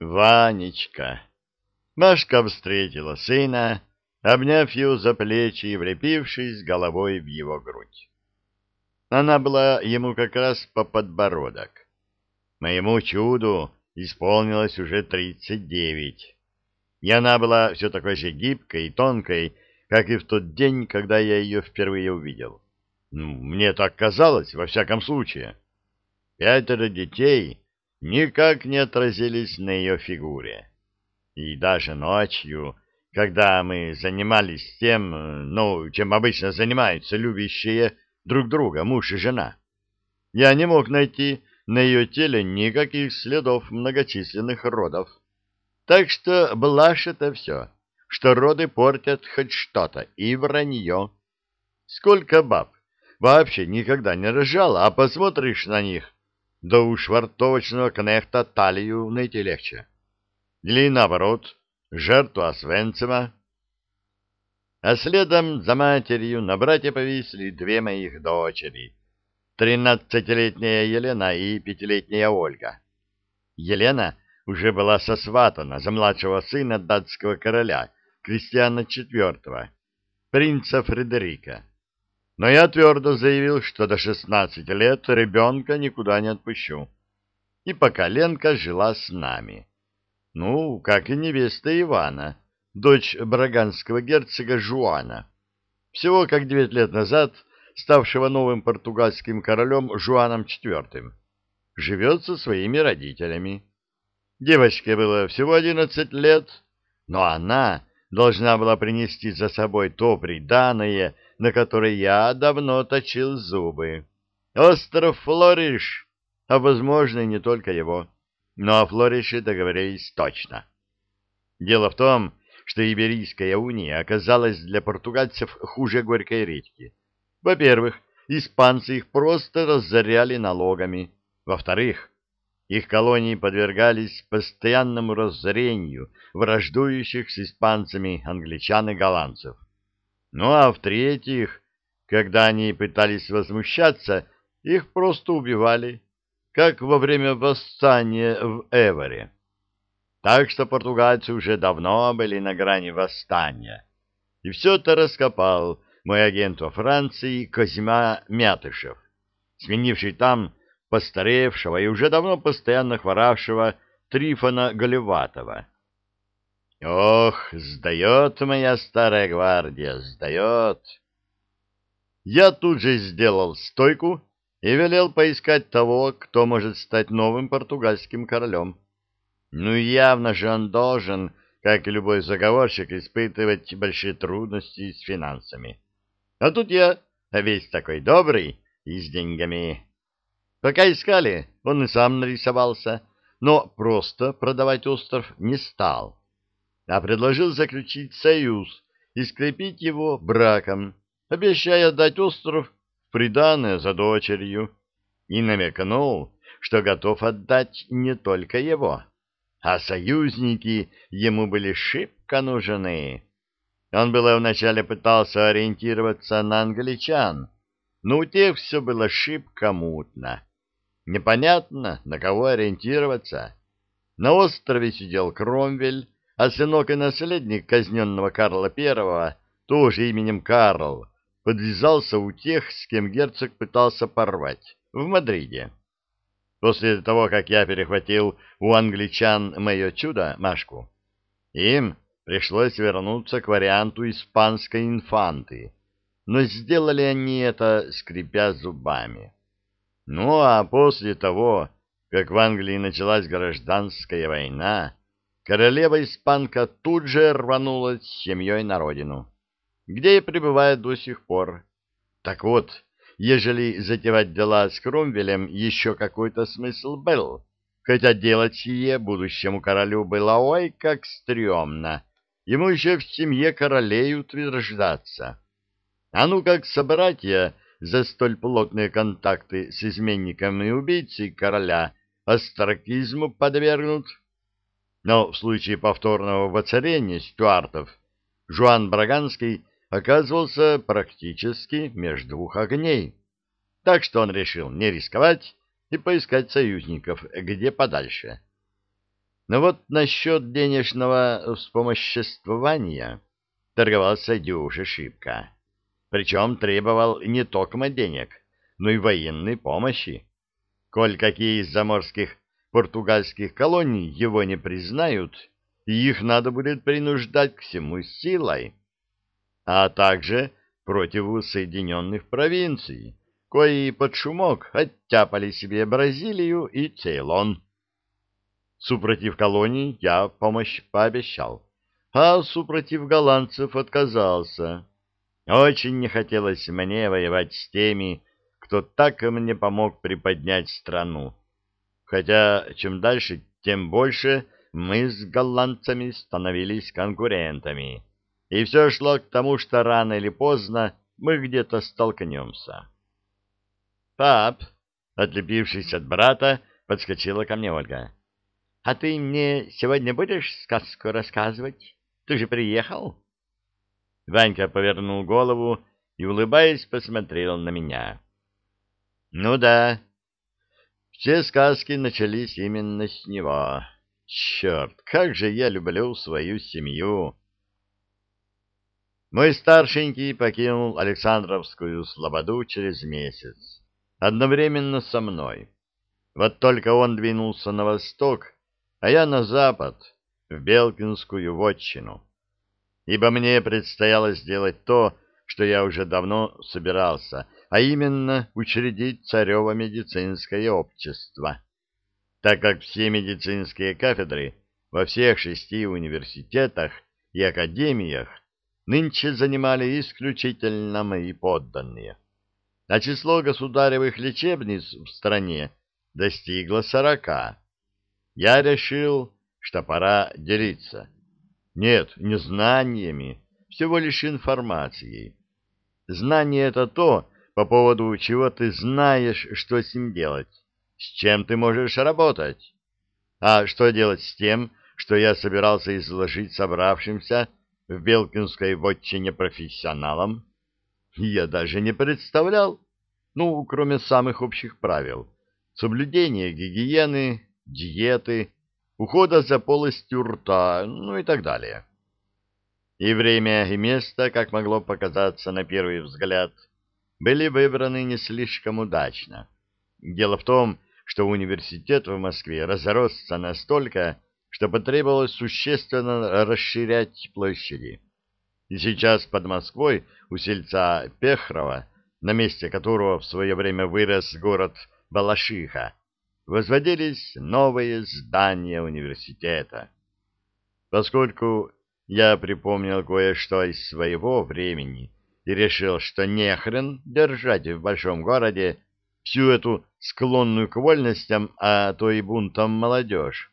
Ванечка. Машка встретила сына, обняв его за плечи и влепившись головой в его грудь. Она была ему как раз по подбородок. Моему чуду исполнилось уже тридцать девять. И она была все такой же гибкой и тонкой, как и в тот день, когда я ее впервые увидел. Ну, мне так казалось, во всяком случае. Пятеро детей никак не отразились на ее фигуре. И даже ночью, когда мы занимались тем, ну, чем обычно занимаются любящие друг друга муж и жена, я не мог найти на ее теле никаких следов многочисленных родов. Так что блажь это все, что роды портят хоть что-то, и вранье. Сколько баб вообще никогда не рожала, а посмотришь на них, да у швартовочного кнехта талию найти легче. Или наоборот, жертву Освенцима. А следом за матерью на братья повисли две моих дочери, тринадцатилетняя Елена и пятилетняя Ольга. Елена уже была сосватана за младшего сына датского короля, Кристиана IV, принца Фредерика. Но я твердо заявил, что до шестнадцати лет ребенка никуда не отпущу. И пока Ленка жила с нами. Ну, как и невеста Ивана, дочь браганского герцога Жуана. Всего как девять лет назад ставшего новым португальским королем Жуаном IV. Живет со своими родителями. Девочке было всего одиннадцать лет, но она должна была принести за собой то приданое, на которой я давно точил зубы. Остров Флориш, а, возможно, и не только его. Но о Флорише договорились точно. Дело в том, что Иберийская уния оказалась для португальцев хуже горькой редьки. Во-первых, испанцы их просто разоряли налогами. Во-вторых, их колонии подвергались постоянному разорению враждующих с испанцами англичан и голландцев. Ну а в-третьих, когда они пытались возмущаться, их просто убивали, как во время восстания в Эворе. Так что португальцы уже давно были на грани восстания. И все это раскопал мой агент во Франции Козьма Мятышев, сменивший там постаревшего и уже давно постоянно хворавшего Трифона Голеватова. Ох, сдает моя старая гвардия, сдает. Я тут же сделал стойку и велел поискать того, кто может стать новым португальским королем. Ну, явно же он должен, как и любой заговорщик, испытывать большие трудности с финансами. А тут я весь такой добрый и с деньгами. Пока искали, он и сам нарисовался, но просто продавать остров не стал а предложил заключить союз и скрепить его браком, обещая дать остров в приданое за дочерью, и намекнул, что готов отдать не только его, а союзники ему были шибко нужны. Он было вначале пытался ориентироваться на англичан, но у тех все было шибко мутно. Непонятно, на кого ориентироваться. На острове сидел Кромвель, а сынок и наследник казненного Карла I, тоже именем Карл, подвязался у тех, с кем герцог пытался порвать, в Мадриде. После того, как я перехватил у англичан мое чудо, Машку, им пришлось вернуться к варианту испанской инфанты, но сделали они это, скрипя зубами. Ну а после того, как в Англии началась гражданская война, королева-испанка тут же рванулась с семьей на родину, где и пребывает до сих пор. Так вот, ежели затевать дела с Кромвелем еще какой-то смысл был, хотя делать сие будущему королю было ой как стрёмно, ему еще в семье королей утверждаться. А ну как собратья за столь плотные контакты с изменником и убийцей короля остракизму подвергнут, но в случае повторного воцарения стюартов Жуан Браганский оказывался практически между двух огней, так что он решил не рисковать и поискать союзников где подальше. Но вот насчет денежного вспомоществования торговался дюже шибко. Причем требовал не только денег, но и военной помощи. Коль какие из заморских португальских колоний его не признают, их надо будет принуждать к всему силой, а также против Соединенных провинций, кои под шумок оттяпали себе Бразилию и Цейлон. Супротив колоний я помощь пообещал, а супротив голландцев отказался. Очень не хотелось мне воевать с теми, кто так мне помог приподнять страну. Хотя чем дальше, тем больше мы с голландцами становились конкурентами, и все шло к тому, что рано или поздно мы где-то столкнемся. «Пап!» — отлепившись от брата, подскочила ко мне Ольга. А ты мне сегодня будешь сказку рассказывать? Ты же приехал? Ванька повернул голову и, улыбаясь, посмотрел на меня. Ну да, все сказки начались именно с него. Черт, как же я люблю свою семью! Мой старшенький покинул Александровскую слободу через месяц, одновременно со мной. Вот только он двинулся на восток, а я на запад, в Белкинскую вотчину. Ибо мне предстояло сделать то, что я уже давно собирался, а именно учредить царево медицинское общество, так как все медицинские кафедры во всех шести университетах и академиях нынче занимали исключительно мои подданные, а число государевых лечебниц в стране достигло сорока. Я решил, что пора делиться. Нет, не знаниями, всего лишь информацией. Знание — это то, по поводу чего ты знаешь, что с ним делать, с чем ты можешь работать. А что делать с тем, что я собирался изложить собравшимся в Белкинской вотчине профессионалам? Я даже не представлял, ну, кроме самых общих правил. Соблюдение гигиены, диеты, ухода за полостью рта, ну и так далее. И время, и место, как могло показаться на первый взгляд, были выбраны не слишком удачно. Дело в том, что университет в Москве разросся настолько, что потребовалось существенно расширять площади. И сейчас под Москвой у сельца Пехрова, на месте которого в свое время вырос город Балашиха, возводились новые здания университета. Поскольку я припомнил кое-что из своего времени и решил, что нехрен держать в большом городе всю эту склонную к вольностям, а то и бунтам молодежь.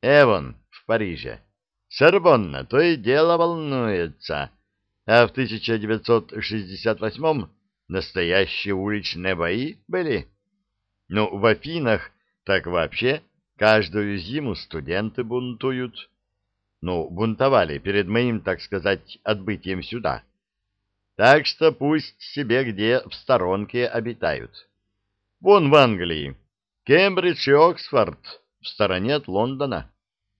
Эвон в Париже. Сорбонна то и дело волнуется, а в 1968-м настоящие уличные бои были. Ну, в Афинах так вообще каждую зиму студенты бунтуют. Ну, бунтовали перед моим, так сказать, отбытием сюда. Так что пусть себе где в сторонке обитают. Вон в Англии, Кембридж и Оксфорд в стороне от Лондона.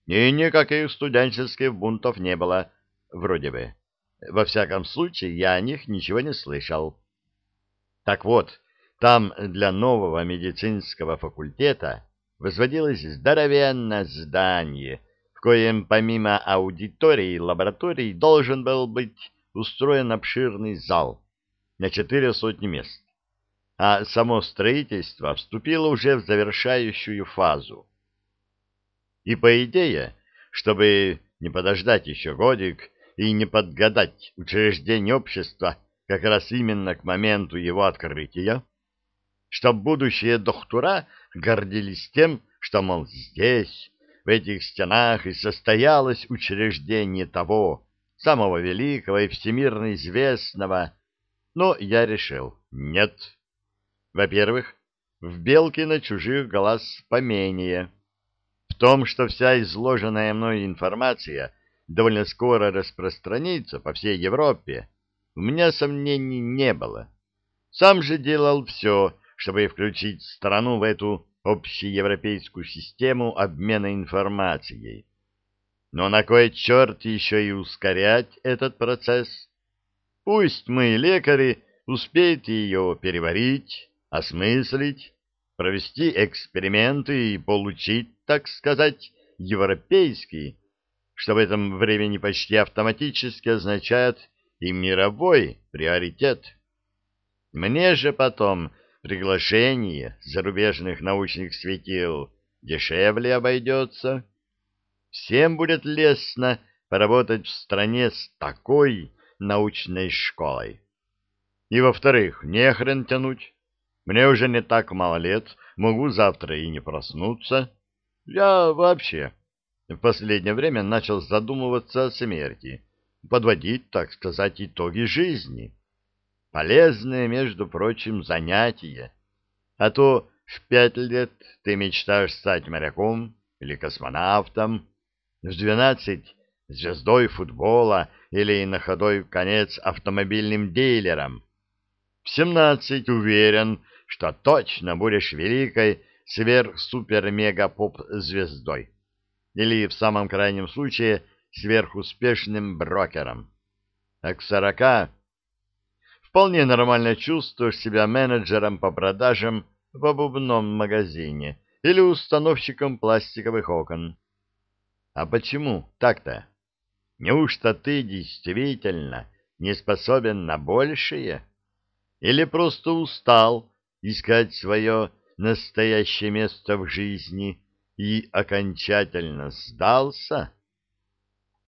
И никаких студенческих бунтов не было, вроде бы. Во всяком случае, я о них ничего не слышал. Так вот, там для нового медицинского факультета возводилось здоровенное здание, в коем помимо аудитории и лабораторий должен был быть устроен обширный зал на четыре сотни мест. А само строительство вступило уже в завершающую фазу. И по идее, чтобы не подождать еще годик и не подгадать учреждение общества как раз именно к моменту его открытия, чтоб будущие доктора гордились тем, что, мол, здесь, в этих стенах, и состоялось учреждение того, самого великого и всемирно известного. Но я решил, нет. Во-первых, в Белкино чужих глаз поменее. В том, что вся изложенная мной информация довольно скоро распространится по всей Европе, у меня сомнений не было. Сам же делал все, чтобы включить страну в эту общеевропейскую систему обмена информацией. Но на кой черт еще и ускорять этот процесс? Пусть мы, лекари, успеют ее переварить, осмыслить, провести эксперименты и получить, так сказать, европейский, что в этом времени почти автоматически означает и мировой приоритет. Мне же потом приглашение зарубежных научных светил дешевле обойдется. Всем будет лестно поработать в стране с такой научной школой. И, во-вторых, не хрен тянуть. Мне уже не так мало лет, могу завтра и не проснуться. Я вообще в последнее время начал задумываться о смерти, подводить, так сказать, итоги жизни. Полезное, между прочим, занятие. А то в пять лет ты мечтаешь стать моряком или космонавтом, в двенадцать — звездой футбола или на ходой конец автомобильным дилером. В семнадцать уверен, что точно будешь великой сверх-супер-мега-поп-звездой. Или, в самом крайнем случае, сверхуспешным брокером. А к сорока вполне нормально чувствуешь себя менеджером по продажам в обувном магазине или установщиком пластиковых окон. А почему так-то? Неужто ты действительно не способен на большее? Или просто устал искать свое настоящее место в жизни и окончательно сдался?